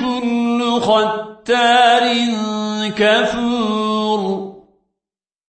كل ختار كفور.